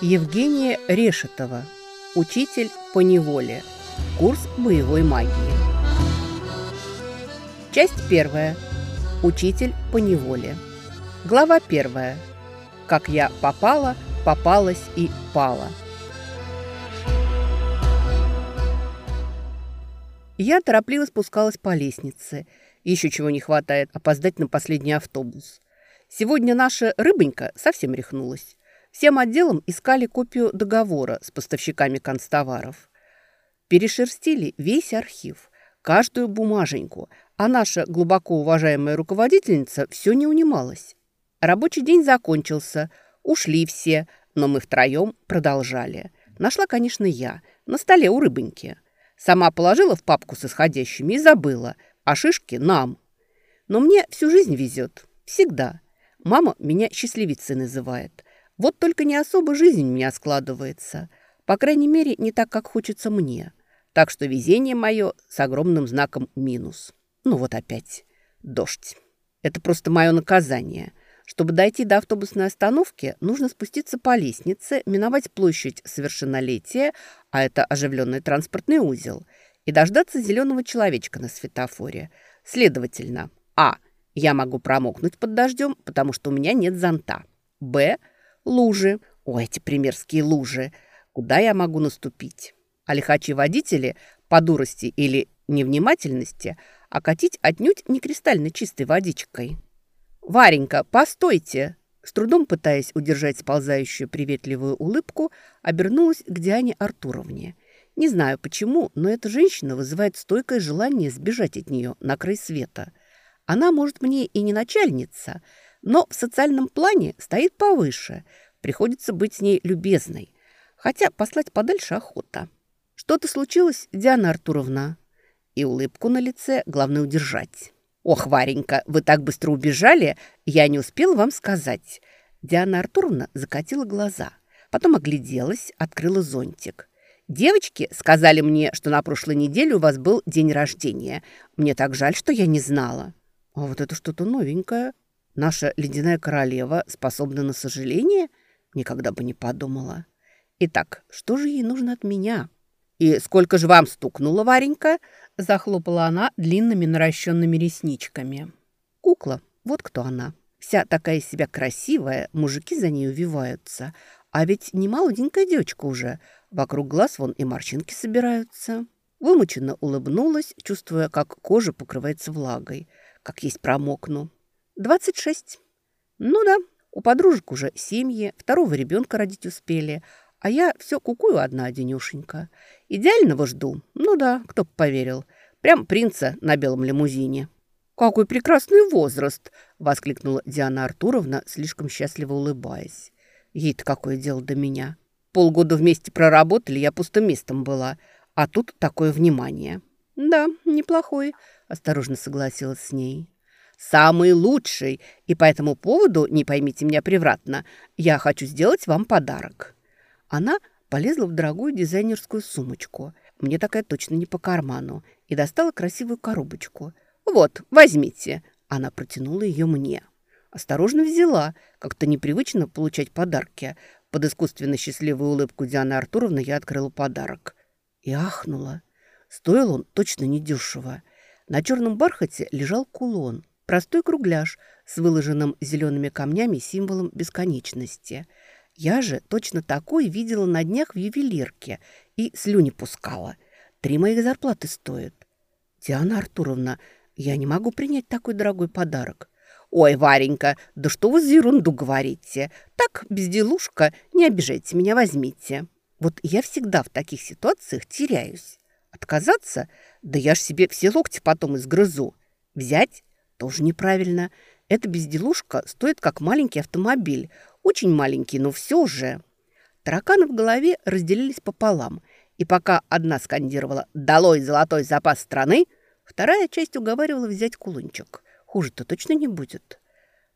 Евгения Решетова. Учитель по неволе. Курс боевой магии. Часть первая. Учитель по неволе. Глава первая. Как я попала, попалась и пала. Я торопливо спускалась по лестнице. Еще чего не хватает, опоздать на последний автобус. Сегодня наша рыбонька совсем рехнулась. Всем отделом искали копию договора с поставщиками констоваров. Перешерстили весь архив, каждую бумаженьку, а наша глубоко уважаемая руководительница все не унималась. Рабочий день закончился, ушли все, но мы втроем продолжали. Нашла, конечно, я, на столе у рыбоньки. Сама положила в папку с исходящими и забыла, а шишки нам. Но мне всю жизнь везет, всегда. Мама меня счастливицей называет. Вот только не особо жизнь у меня складывается. По крайней мере, не так, как хочется мне. Так что везение мое с огромным знаком минус. Ну вот опять. Дождь. Это просто мое наказание. Чтобы дойти до автобусной остановки, нужно спуститься по лестнице, миновать площадь совершеннолетия, а это оживленный транспортный узел, и дождаться зеленого человечка на светофоре. Следовательно, а. Я могу промокнуть под дождем, потому что у меня нет зонта. Б. Лужи. Ой, эти примерские лужи. Куда я могу наступить? А лихачие водители по дурости или невнимательности окатить отнюдь не кристально чистой водичкой. «Варенька, постойте!» С трудом пытаясь удержать сползающую приветливую улыбку, обернулась к Диане Артуровне. Не знаю почему, но эта женщина вызывает стойкое желание сбежать от нее на край света. Она, может, мне и не начальница, но в социальном плане стоит повыше. Приходится быть с ней любезной. Хотя послать подальше охота. Что-то случилось, Диана Артуровна? И улыбку на лице главное удержать. «Ох, Варенька, вы так быстро убежали, я не успела вам сказать». Диана Артуровна закатила глаза, потом огляделась, открыла зонтик. «Девочки сказали мне, что на прошлой неделе у вас был день рождения. Мне так жаль, что я не знала». «А вот это что-то новенькое. Наша ледяная королева способна на сожаление? Никогда бы не подумала. Итак, что же ей нужно от меня? И сколько же вам стукнуло, Варенька? Захлопала она длинными наращенными ресничками. Кукла, вот кто она. Вся такая себя красивая, мужики за ней увиваются. А ведь не молоденькая девочка уже. Вокруг глаз вон и морщинки собираются. Вымученно улыбнулась, чувствуя, как кожа покрывается влагой. Как есть промокну. «Двадцать шесть». «Ну да, у подружек уже семьи, второго ребенка родить успели, а я все кукую одна денюшенька. Идеального жду. Ну да, кто бы поверил. Прям принца на белом лимузине». «Какой прекрасный возраст!» – воскликнула Диана Артуровна, слишком счастливо улыбаясь. «Ей-то какое дело до меня? Полгода вместе проработали, я пустым местом была, а тут такое внимание». «Да, неплохой», – осторожно согласилась с ней самый лучший, и по этому поводу, не поймите меня превратно, я хочу сделать вам подарок». Она полезла в дорогую дизайнерскую сумочку. Мне такая точно не по карману. И достала красивую коробочку. «Вот, возьмите». Она протянула ее мне. Осторожно взяла. Как-то непривычно получать подарки. Под искусственно счастливую улыбку Дианы Артуровны я открыла подарок. И ахнула. Стоил он точно недешево. На черном бархате лежал кулон. Простой кругляш с выложенным зелеными камнями символом бесконечности. Я же точно такой видела на днях в ювелирке и слюни пускала. Три моих зарплаты стоят. Диана Артуровна, я не могу принять такой дорогой подарок. «Ой, Варенька, да что вы за ерунду говорите? Так, безделушка, не обижайте меня, возьмите». Вот я всегда в таких ситуациях теряюсь. Отказаться? Да я ж себе все локти потом изгрызу. Взять? Тоже неправильно. Эта безделушка стоит как маленький автомобиль. Очень маленький, но все же. Тараканы в голове разделились пополам. И пока одна скандировала «Долой золотой запас страны», вторая часть уговаривала взять кулончик. Хуже-то точно не будет.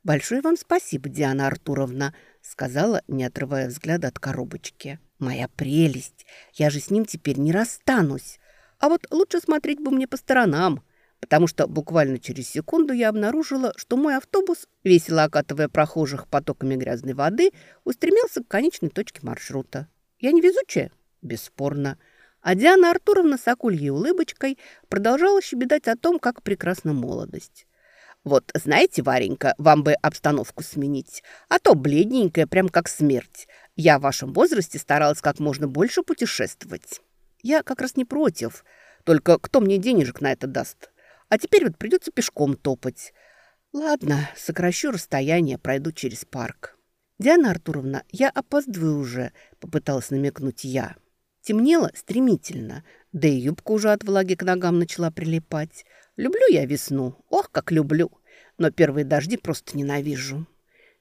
«Большое вам спасибо, Диана Артуровна», — сказала, не отрывая взгляда от коробочки. «Моя прелесть! Я же с ним теперь не расстанусь. А вот лучше смотреть бы мне по сторонам. Потому что буквально через секунду я обнаружила, что мой автобус, весело окатывая прохожих потоками грязной воды, устремился к конечной точке маршрута. Я не везучая? Бесспорно. А Диана Артуровна с акульей улыбочкой продолжала щебетать о том, как прекрасна молодость. «Вот, знаете, Варенька, вам бы обстановку сменить, а то бледненькая, прям как смерть. Я в вашем возрасте старалась как можно больше путешествовать». «Я как раз не против, только кто мне денежек на это даст? А теперь вот придется пешком топать. Ладно, сокращу расстояние, пройду через парк». «Диана Артуровна, я опаздываю уже», — попыталась намекнуть я. Темнело стремительно, да и юбка уже от влаги к ногам начала прилипать. Люблю я весну, ох, как люблю, но первые дожди просто ненавижу.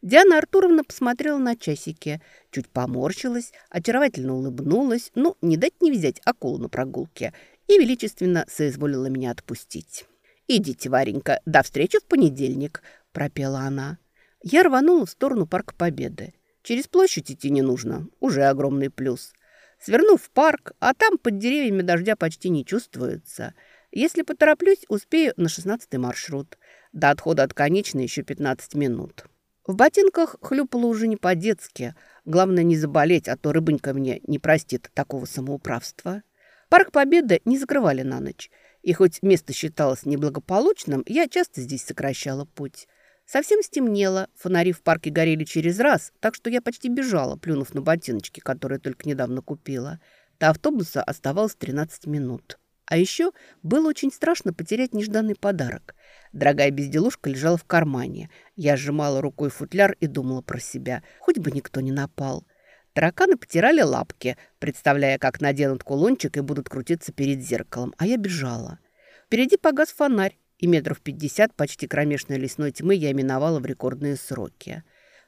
Диана Артуровна посмотрела на часики, чуть поморщилась, очаровательно улыбнулась, ну, не дать не взять акулу на прогулке, и величественно соизволила меня отпустить. «Идите, Варенька, до встречи в понедельник», – пропела она. Я рванула в сторону Парка Победы. Через площадь идти не нужно, уже огромный плюс. Свернув в парк, а там под деревьями дождя почти не чувствуется. Если потороплюсь, успею на шестнадцатый маршрут. До отхода от конечной еще 15 минут. В ботинках хлюпало уже не по-детски. Главное не заболеть, а то рыбонька мне не простит такого самоуправства. Парк Победы не закрывали на ночь. И хоть место считалось неблагополучным, я часто здесь сокращала путь. Совсем стемнело, фонари в парке горели через раз, так что я почти бежала, плюнув на ботиночки, которые только недавно купила. До автобуса оставалось 13 минут. А еще было очень страшно потерять нежданный подарок. Дорогая безделушка лежала в кармане. Я сжимала рукой футляр и думала про себя. Хоть бы никто не напал. Тараканы потирали лапки, представляя, как наденут кулончик и будут крутиться перед зеркалом. А я бежала. Впереди погас фонарь и метров пятьдесят почти кромешной лесной тьмы я миновала в рекордные сроки.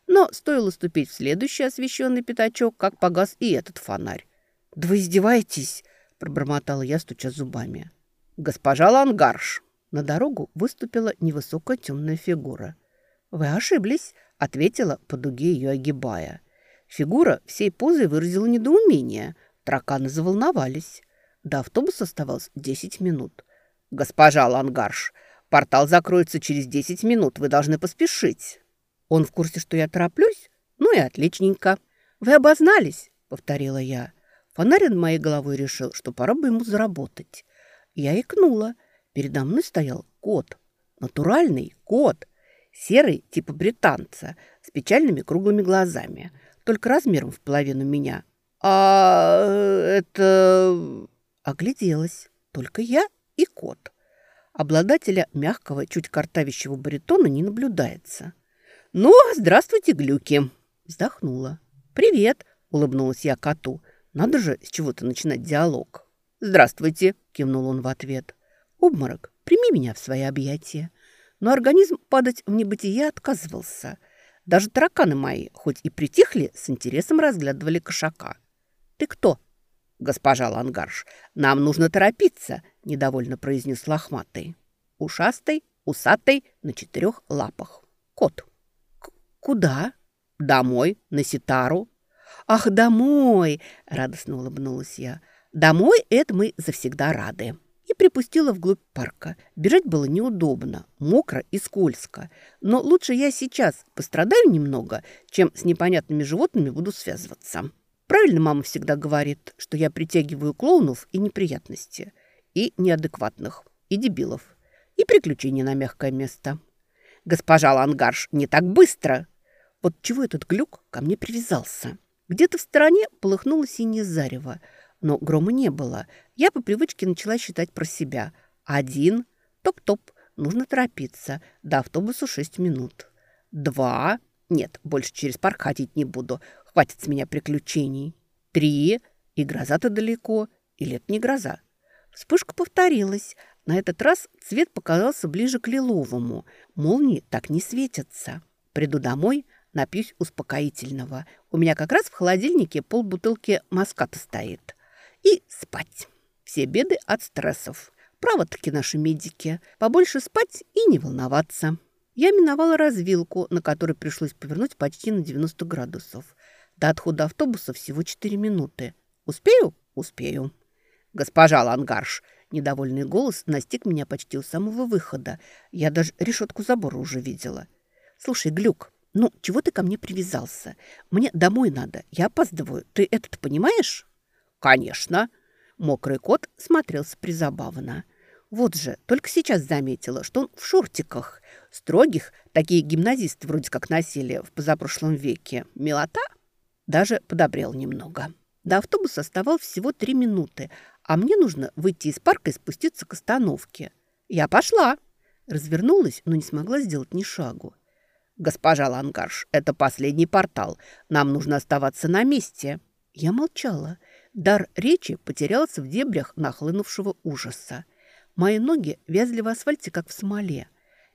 Но стоило ступить в следующий освещенный пятачок, как погас и этот фонарь. «Да вы издеваетесь!» – пробормотала я, стуча зубами. «Госпожа Лангарш!» На дорогу выступила невысокая темная фигура. «Вы ошиблись», – ответила по дуге ее огибая. Фигура всей позой выразила недоумение. Тараканы заволновались. До автобуса оставалось десять минут. «Госпожа Лангарш, портал закроется через десять минут. Вы должны поспешить». «Он в курсе, что я тороплюсь? Ну и отличненько». «Вы обознались», — повторила я. Фонарь над моей головой решил, что пора бы ему заработать. Я икнула. Передо мной стоял кот. Натуральный кот. Серый, типа британца, с печальными круглыми глазами. Только размером в половину меня. «А это...» Огляделась. Только я и кот. Обладателя мягкого, чуть картавящего баритона не наблюдается. «Ну, здравствуйте, глюки!» Вздохнула. «Привет!» — улыбнулась я коту. «Надо же с чего-то начинать диалог». «Здравствуйте!» — кивнул он в ответ. «Обморок, прими меня в свои объятия». Но организм падать в небытие отказывался. Даже тараканы мои, хоть и притихли, с интересом разглядывали кошака. «Ты кто?» «Госпожа Лангарш, нам нужно торопиться», – недовольно произнес лохматый. Ушастый, усатый, на четырех лапах. Кот. «Куда?» «Домой, на ситару». «Ах, домой!» – радостно улыбнулась я. «Домой это мы завсегда рады» и припустила вглубь парка. Бежать было неудобно, мокро и скользко. Но лучше я сейчас пострадаю немного, чем с непонятными животными буду связываться. Правильно мама всегда говорит, что я притягиваю клоунов и неприятности, и неадекватных, и дебилов, и приключения на мягкое место. Госпожа Лангарш, не так быстро! Вот чего этот глюк ко мне привязался? Где-то в стороне полыхнуло синее зарево, но грома не было. Я по привычке начала считать про себя. Один. Топ-топ. Нужно торопиться. До автобуса шесть минут. Два. Нет, больше через парк ходить не буду. Хватит с меня приключений. Три. И гроза-то далеко. Или это не гроза? Вспышка повторилась. На этот раз цвет показался ближе к лиловому. Молнии так не светятся. Приду домой, напьюсь успокоительного. У меня как раз в холодильнике полбутылки маската стоит. И спать. Все беды от стрессов. Право-таки наши медики. Побольше спать и не волноваться. Я миновала развилку, на которой пришлось повернуть почти на 90 градусов. До отхода автобуса всего 4 минуты. Успею? Успею. Госпожа Лангарш, Недовольный голос настиг меня почти у самого выхода. Я даже решетку забора уже видела. «Слушай, Глюк, ну чего ты ко мне привязался? Мне домой надо, я опаздываю. Ты это понимаешь?» «Конечно!» Мокрый кот смотрелся призабавно. Вот же, только сейчас заметила, что он в шортиках. Строгих, такие гимназисты вроде как носили в позапрошлом веке. Милота? Даже подобрел немного. До автобуса оставалось всего три минуты, а мне нужно выйти из парка и спуститься к остановке. Я пошла. Развернулась, но не смогла сделать ни шагу. «Госпожа Лангарш, это последний портал. Нам нужно оставаться на месте». Я молчала. Дар речи потерялся в дебрях нахлынувшего ужаса. Мои ноги вязли в асфальте, как в смоле.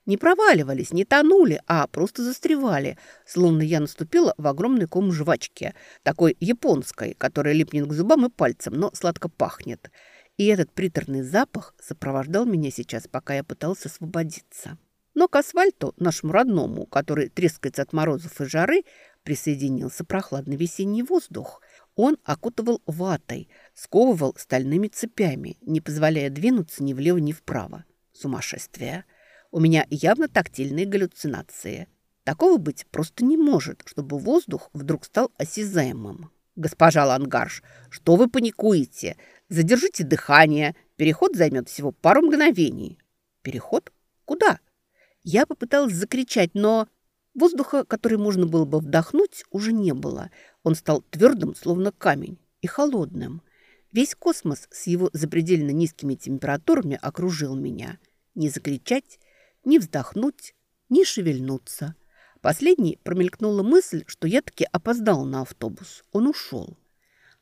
Не проваливались, не тонули, а просто застревали, словно я наступила в огромный ком жвачки, такой японской, которая липнет к зубам и пальцам, но сладко пахнет. И этот приторный запах сопровождал меня сейчас, пока я пытался освободиться. Но к асфальту, нашему родному, который трескается от морозов и жары, присоединился прохладный весенний воздух. Он окутывал ватой, сковывал стальными цепями, не позволяя двинуться ни влево, ни вправо. Сумасшествие! У меня явно тактильные галлюцинации. Такого быть просто не может, чтобы воздух вдруг стал осязаемым. «Госпожа Лангарш, что вы паникуете? Задержите дыхание. Переход займет всего пару мгновений». «Переход? Куда?» Я попыталась закричать, но воздуха, который можно было бы вдохнуть, уже не было. Он стал твердым, словно камень, и холодным. Весь космос с его запредельно низкими температурами окружил меня. Не закричать, ни вздохнуть, ни шевельнуться. Последней промелькнула мысль, что я таки опоздал на автобус. Он ушел.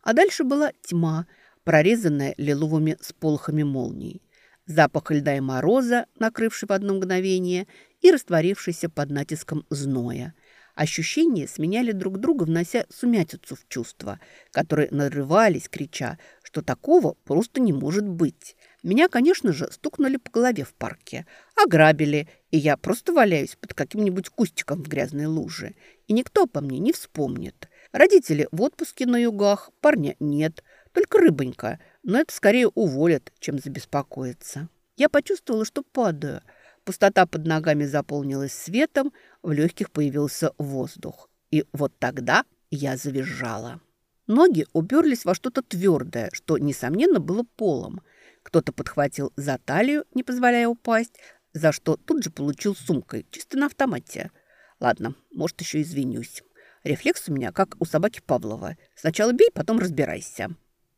А дальше была тьма, прорезанная лиловыми сполохами молний. Запах льда и мороза, накрывший в одно мгновение и растворившийся под натиском зноя. Ощущения сменяли друг друга, внося сумятицу в чувства, которые нарывались, крича, что такого просто не может быть. Меня, конечно же, стукнули по голове в парке, ограбили, и я просто валяюсь под каким-нибудь кустиком в грязной луже. И никто по мне не вспомнит. Родители в отпуске на югах, парня нет, только рыбонька, но это скорее уволят, чем забеспокоиться. Я почувствовала, что падаю. Пустота под ногами заполнилась светом, в легких появился воздух. И вот тогда я завизжала. Ноги уперлись во что-то твердое, что, несомненно, было полом – кто-то подхватил за талию, не позволяя упасть, за что тут же получил сумкой, чисто на автомате. Ладно, может, еще извинюсь. Рефлекс у меня, как у собаки Павлова. Сначала бей, потом разбирайся.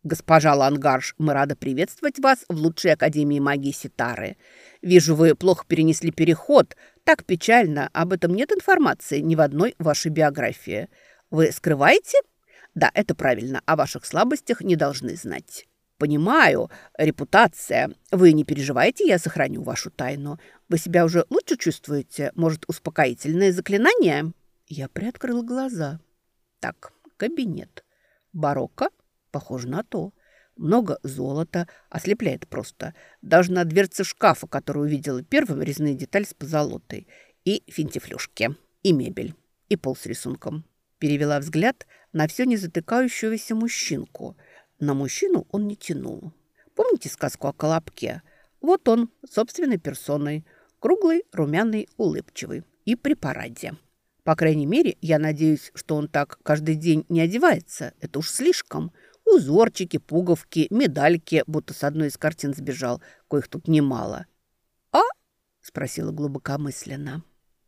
«Госпожа Лангарш, мы рады приветствовать вас в лучшей академии магии Ситары. Вижу, вы плохо перенесли переход. Так печально, об этом нет информации ни в одной вашей биографии. Вы скрываете? Да, это правильно, о ваших слабостях не должны знать». «Понимаю, репутация. Вы не переживайте, я сохраню вашу тайну. Вы себя уже лучше чувствуете? Может, успокоительное заклинание?» Я приоткрыл глаза. «Так, кабинет. Барокко? Похоже на то. Много золота. Ослепляет просто. Даже на дверце шкафа, который увидела первым, резные детали с позолотой. И финтифлюшки. И мебель. И пол с рисунком». Перевела взгляд на все не затыкающегося мужчинку – на мужчину он не тянул. Помните сказку о Колобке? Вот он, собственной персоной, круглый, румяный, улыбчивый и при параде. По крайней мере, я надеюсь, что он так каждый день не одевается. Это уж слишком. Узорчики, пуговки, медальки, будто с одной из картин сбежал, коих тут немало. «А?» – спросила глубокомысленно.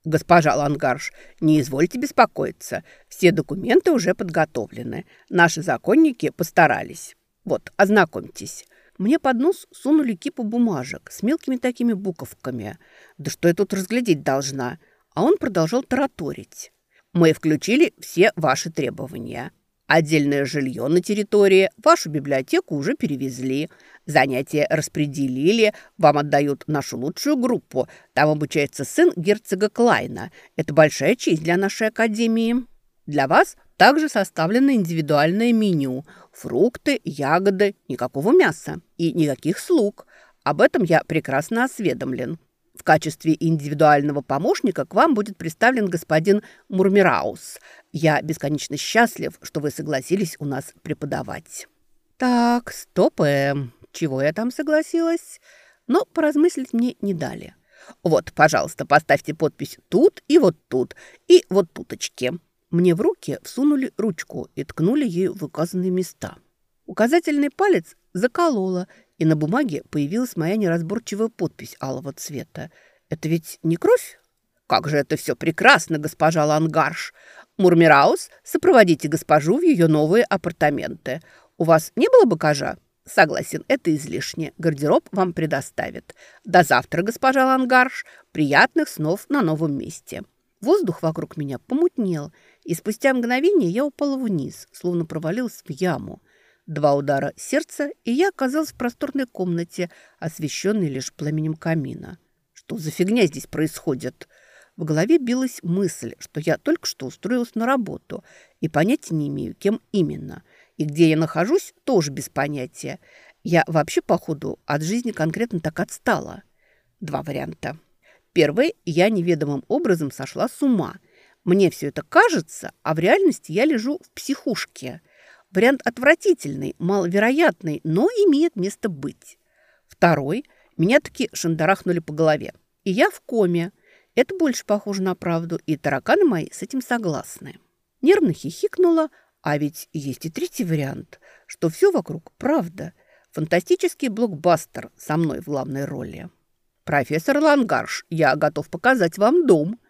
«Госпожа Лангарш, не извольте беспокоиться. Все документы уже подготовлены. Наши законники постарались. Вот, ознакомьтесь». Мне под нос сунули кипу бумажек с мелкими такими буковками. Да что я тут разглядеть должна? А он продолжал тараторить. «Мы включили все ваши требования. Отдельное жилье на территории, вашу библиотеку уже перевезли, занятия распределили, вам отдают нашу лучшую группу. Там обучается сын герцога Клайна. Это большая честь для нашей академии. Для вас также составлено индивидуальное меню. Фрукты, ягоды, никакого мяса и никаких слуг. Об этом я прекрасно осведомлен. В качестве индивидуального помощника к вам будет представлен господин Мурмираус. Я бесконечно счастлив, что вы согласились у нас преподавать». «Так, стопы. чего я там согласилась? Но поразмыслить мне не дали. Вот, пожалуйста, поставьте подпись тут и вот тут, и вот туточки. Мне в руки всунули ручку и ткнули ею в указанные места. Указательный палец заколола, и на бумаге появилась моя неразборчивая подпись алого цвета. Это ведь не кровь? Как же это все прекрасно, госпожа Лангарш. Мурмираус, сопроводите госпожу в ее новые апартаменты. У вас не было багажа? Согласен, это излишне. Гардероб вам предоставят. До завтра, госпожа Лангарш. Приятных снов на новом месте. Воздух вокруг меня помутнел, и спустя мгновение я упала вниз, словно провалилась в яму. Два удара сердца, и я оказалась в просторной комнате, освещенной лишь пламенем камина. Что за фигня здесь происходит? В голове билась мысль, что я только что устроилась на работу и понятия не имею, кем именно. И где я нахожусь, тоже без понятия. Я вообще, походу, от жизни конкретно так отстала. Два варианта. Первый – я неведомым образом сошла с ума. Мне все это кажется, а в реальности я лежу в психушке – Вариант отвратительный, маловероятный, но имеет место быть. Второй. Меня таки шандарахнули по голове. И я в коме. Это больше похоже на правду, и тараканы мои с этим согласны. Нервно хихикнула, а ведь есть и третий вариант, что все вокруг правда. Фантастический блокбастер со мной в главной роли. «Профессор Лангарш, я готов показать вам дом».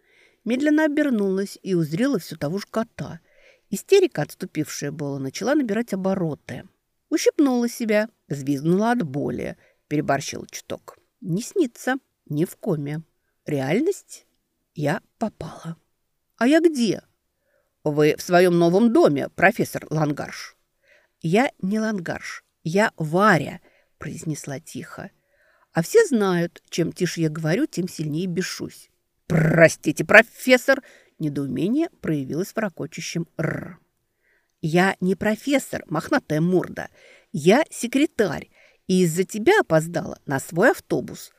Медленно обернулась и узрела все того же кота – Истерика, отступившая была, начала набирать обороты. Ущипнула себя, взвизгнула от боли, переборщила чуток. Не снится, не в коме. Реальность? Я попала. А я где? Вы в своем новом доме, профессор Лангарш. Я не Лангарш, я Варя, произнесла тихо. А все знают, чем тише я говорю, тем сильнее бешусь. «Простите, профессор!» Недоумение проявилось в ракочущем «р». «Я не профессор, мохнатая морда. Я секретарь, и из-за тебя опоздала на свой автобус».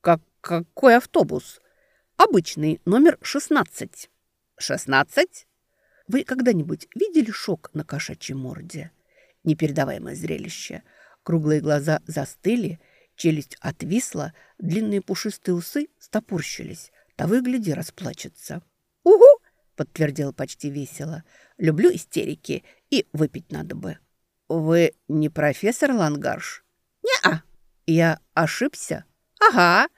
«Как какой автобус?» «Обычный, номер 16». «16?» Вы когда-нибудь видели шок на кошачьей морде? Непередаваемое зрелище. Круглые глаза застыли, челюсть отвисла, длинные пушистые усы стопорщились. Того и гляди, расплачется. Подтвердил почти весело. «Люблю истерики, и выпить надо бы». «Вы не профессор Лангарш?» «Не-а!» «Я ошибся?» «Ага!»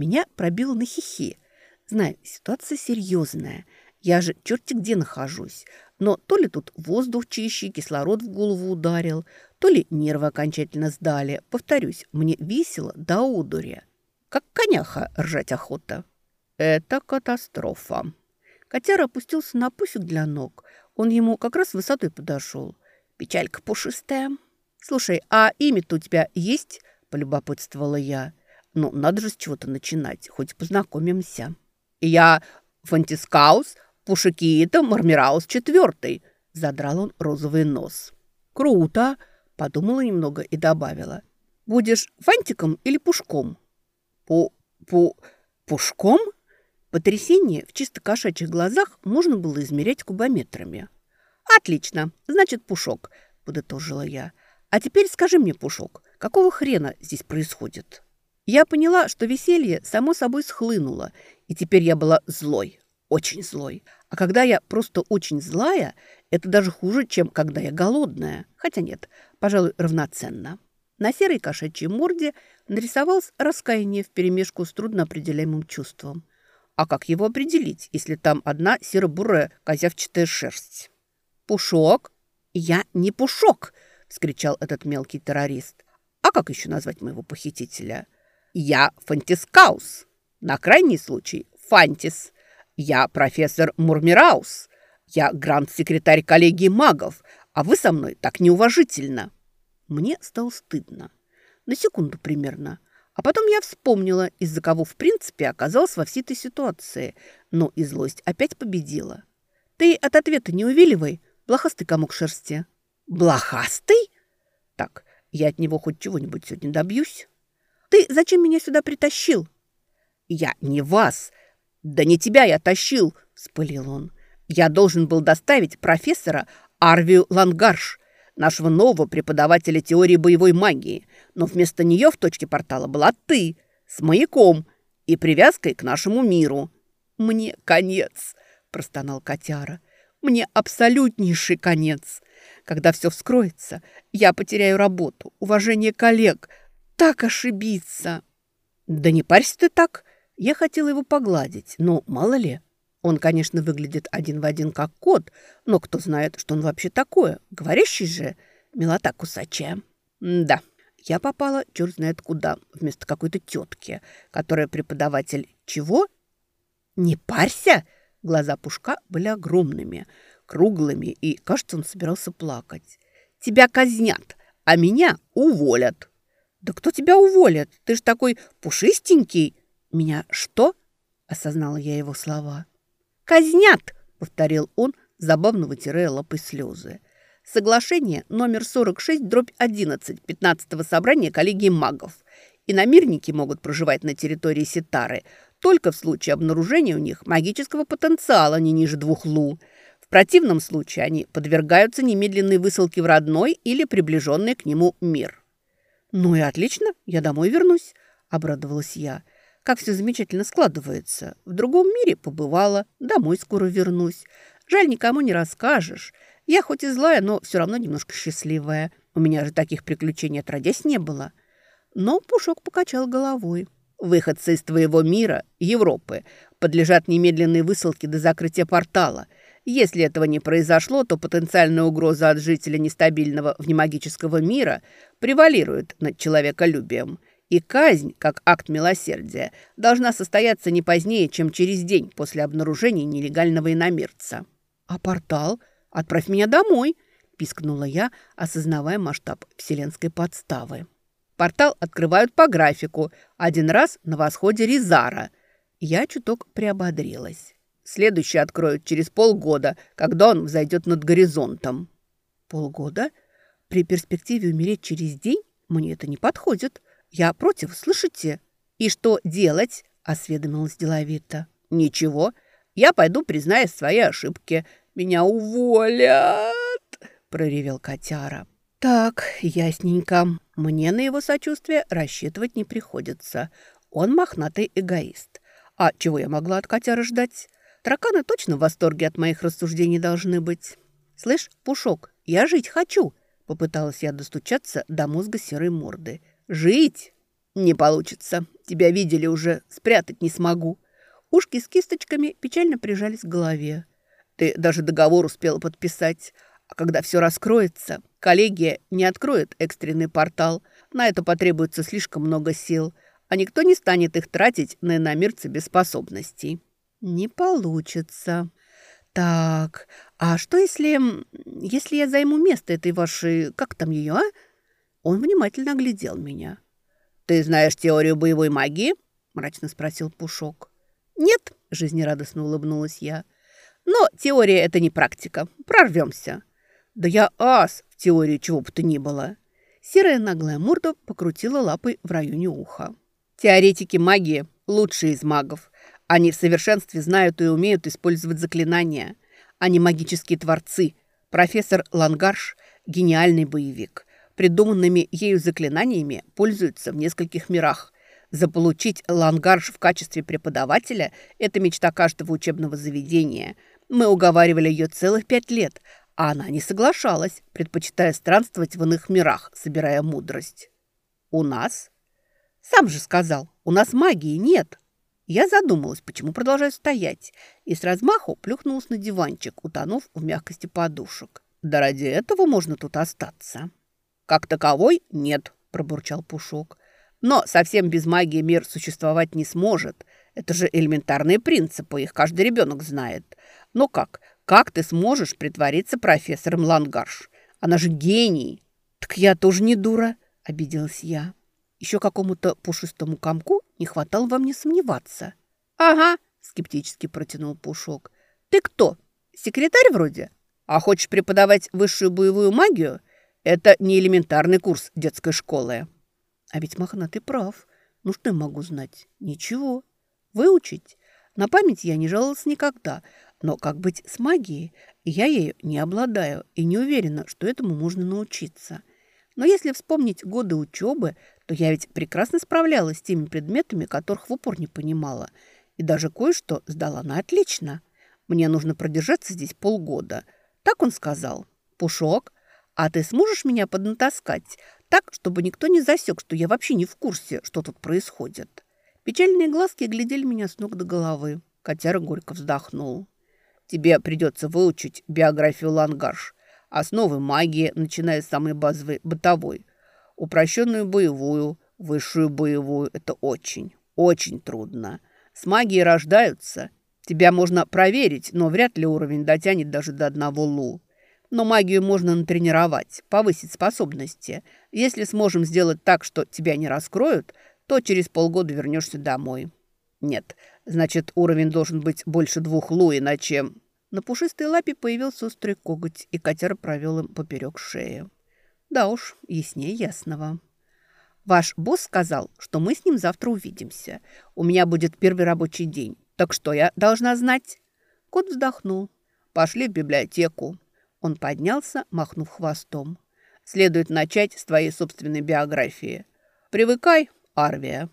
Меня пробило на хихи. Знаю, ситуация серьезная. Я же черти где нахожусь. Но то ли тут воздух чище, кислород в голову ударил, то ли нервы окончательно сдали. Повторюсь, мне весело до удуря. Как коняха ржать охота. Это катастрофа. Котяра опустился на пуфик для ног. Он ему как раз высотой подошел. Печалька пушистая. «Слушай, а имя-то у тебя есть?» – полюбопытствовала я. «Ну, надо же с чего-то начинать, хоть познакомимся». «Я Фантискаус, Пушекиита, Мармираус четвертый», – задрал он розовый нос. «Круто!» – подумала немного и добавила. «Будешь фантиком или пушком?» «Пу... пу... пушком?» Потрясение в чисто кошачьих глазах можно было измерять кубометрами. «Отлично, значит, Пушок», – подытожила я. «А теперь скажи мне, Пушок, какого хрена здесь происходит?» Я поняла, что веселье само собой схлынуло, и теперь я была злой, очень злой. А когда я просто очень злая, это даже хуже, чем когда я голодная. Хотя нет, пожалуй, равноценно. На серой кошачьей морде нарисовалось раскаяние вперемешку с трудноопределяемым чувством. А как его определить, если там одна серо-бурая козявчатая шерсть? «Пушок?» «Я не Пушок!» – вскричал этот мелкий террорист. «А как еще назвать моего похитителя?» «Я Фантискаус. На крайний случай Фантис. Я профессор Мурмираус. Я гранд-секретарь коллегии магов, а вы со мной так неуважительно». Мне стало стыдно. На секунду примерно – а потом я вспомнила, из-за кого в принципе оказалась во всей этой ситуации. Но и злость опять победила. «Ты от ответа не увиливай, блохастый комок шерсти». «Блохастый?» «Так, я от него хоть чего-нибудь сегодня добьюсь». «Ты зачем меня сюда притащил?» «Я не вас. Да не тебя я тащил», – вспылил он. «Я должен был доставить профессора Арвию Лангарш. Нашего нового преподавателя теории боевой магии. Но вместо нее в точке портала была ты, с маяком и привязкой к нашему миру». «Мне конец», – простонал котяра. «Мне абсолютнейший конец. Когда все вскроется, я потеряю работу, уважение коллег. Так ошибиться!» «Да не парься ты так!» Я хотела его погладить, но мало ли. Он, конечно, выглядит один в один как кот, но кто знает, что он вообще такое. Говорящий же, милота кусачая. да, я попала черт знает куда, вместо какой-то тетки, которая преподаватель чего? Не парься! Глаза Пушка были огромными, круглыми, и, кажется, он собирался плакать. Тебя казнят, а меня уволят. Да кто тебя уволит? Ты ж такой пушистенький. Меня что? Осознала я его слова. «Казнят!» — повторил он, забавно вытирая лапой слезы. Соглашение номер 46, дробь 11, 15-го собрания коллегии магов. Иномирники могут проживать на территории Ситары только в случае обнаружения у них магического потенциала не ниже двух лу. В противном случае они подвергаются немедленной высылке в родной или приближенный к нему мир. «Ну и отлично, я домой вернусь», — обрадовалась я как все замечательно складывается. В другом мире побывала, домой скоро вернусь. Жаль, никому не расскажешь. Я хоть и злая, но все равно немножко счастливая. У меня же таких приключений отродясь не было. Но Пушок покачал головой. Выходцы из твоего мира, Европы, подлежат немедленной высылке до закрытия портала. Если этого не произошло, то потенциальная угроза от жителя нестабильного внемагического мира превалирует над человеколюбием – и казнь, как акт милосердия, должна состояться не позднее, чем через день после обнаружения нелегального иномерца. «А портал? Отправь меня домой!» – пискнула я, осознавая масштаб вселенской подставы. «Портал открывают по графику, один раз на восходе Ризара». Я чуток приободрилась. Следующий откроют через полгода, когда он взойдет над горизонтом. Полгода? При перспективе умереть через день мне это не подходит. «Я против, слышите?» «И что делать?» – осведомилась деловито. «Ничего. Я пойду признаю свои ошибки. Меня уволят!» – проревел котяра. «Так, ясненько. Мне на его сочувствие рассчитывать не приходится. Он мохнатый эгоист. А чего я могла от котяра ждать? Тараканы точно в восторге от моих рассуждений должны быть. Слышь, Пушок, я жить хочу!» Попыталась я достучаться до мозга серой морды. Жить не получится. Тебя видели уже, спрятать не смогу. Ушки с кисточками печально прижались к голове. Ты даже договор успела подписать. А когда все раскроется, коллегия не откроет экстренный портал. На это потребуется слишком много сил, а никто не станет их тратить на иномирцы без способностей. Не получится. Так, а что если... Если я займу место этой вашей... Как там ее, а? Он внимательно оглядел меня. «Ты знаешь теорию боевой магии?» – мрачно спросил Пушок. «Нет», – жизнерадостно улыбнулась я. «Но теория – это не практика. Прорвемся». «Да я ас в теории чего бы то ни было». Серая наглая морда покрутила лапой в районе уха. «Теоретики магии – лучшие из магов. Они в совершенстве знают и умеют использовать заклинания. Они магические творцы. Профессор Лангарш – гениальный боевик. Придуманными ею заклинаниями пользуются в нескольких мирах. Заполучить лангарш в качестве преподавателя – это мечта каждого учебного заведения. Мы уговаривали ее целых пять лет, а она не соглашалась, предпочитая странствовать в иных мирах, собирая мудрость. У нас? Сам же сказал, у нас магии нет. Я задумалась, почему продолжаю стоять, и с размаху плюхнулась на диванчик, утонув в мягкости подушек. Да ради этого можно тут остаться. «Как таковой нет», – пробурчал Пушок. «Но совсем без магии мир существовать не сможет. Это же элементарные принципы, их каждый ребенок знает. Но как? Как ты сможешь притвориться профессором Лангарш? Она же гений!» «Так я тоже не дура», – обиделась я. Еще какому-то пушистому комку не хватало во мне сомневаться. «Ага», – скептически протянул Пушок. «Ты кто? Секретарь вроде? А хочешь преподавать высшую боевую магию? Это не элементарный курс детской школы. А ведь мохнатый прав. Ну что я могу знать? Ничего. Выучить? На память я не жаловалась никогда. Но как быть с магией? Я ею не обладаю и не уверена, что этому можно научиться. Но если вспомнить годы учебы, то я ведь прекрасно справлялась с теми предметами, которых в упор не понимала. И даже кое-что сдала на отлично. Мне нужно продержаться здесь полгода. Так он сказал. Пушок, а ты сможешь меня поднатаскать так, чтобы никто не засек, что я вообще не в курсе, что тут происходит? Печальные глазки глядели меня с ног до головы. Котяра горько вздохнул. Тебе придется выучить биографию Лангарш, основы магии, начиная с самой базовой бытовой, упрощенную боевую, высшую боевую. Это очень, очень трудно. С магией рождаются. Тебя можно проверить, но вряд ли уровень дотянет даже до одного лу. Но магию можно натренировать, повысить способности. Если сможем сделать так, что тебя не раскроют, то через полгода вернешься домой. Нет, значит, уровень должен быть больше двух лу, иначе... На пушистой лапе появился острый коготь, и котяра провел им поперек шеи. Да уж, яснее ясного. Ваш босс сказал, что мы с ним завтра увидимся. У меня будет первый рабочий день. Так что я должна знать? Кот вздохнул. Пошли в библиотеку. Он поднялся, махнув хвостом. Следует начать с твоей собственной биографии. Привыкай, Арвия.